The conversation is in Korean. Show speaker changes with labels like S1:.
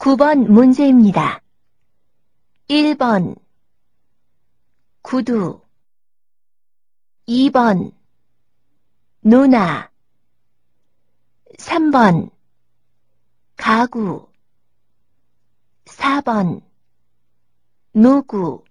S1: 9번 문제입니다. 1번. 구두. 2번. 누나. 3번. 가구. 4번. 누구.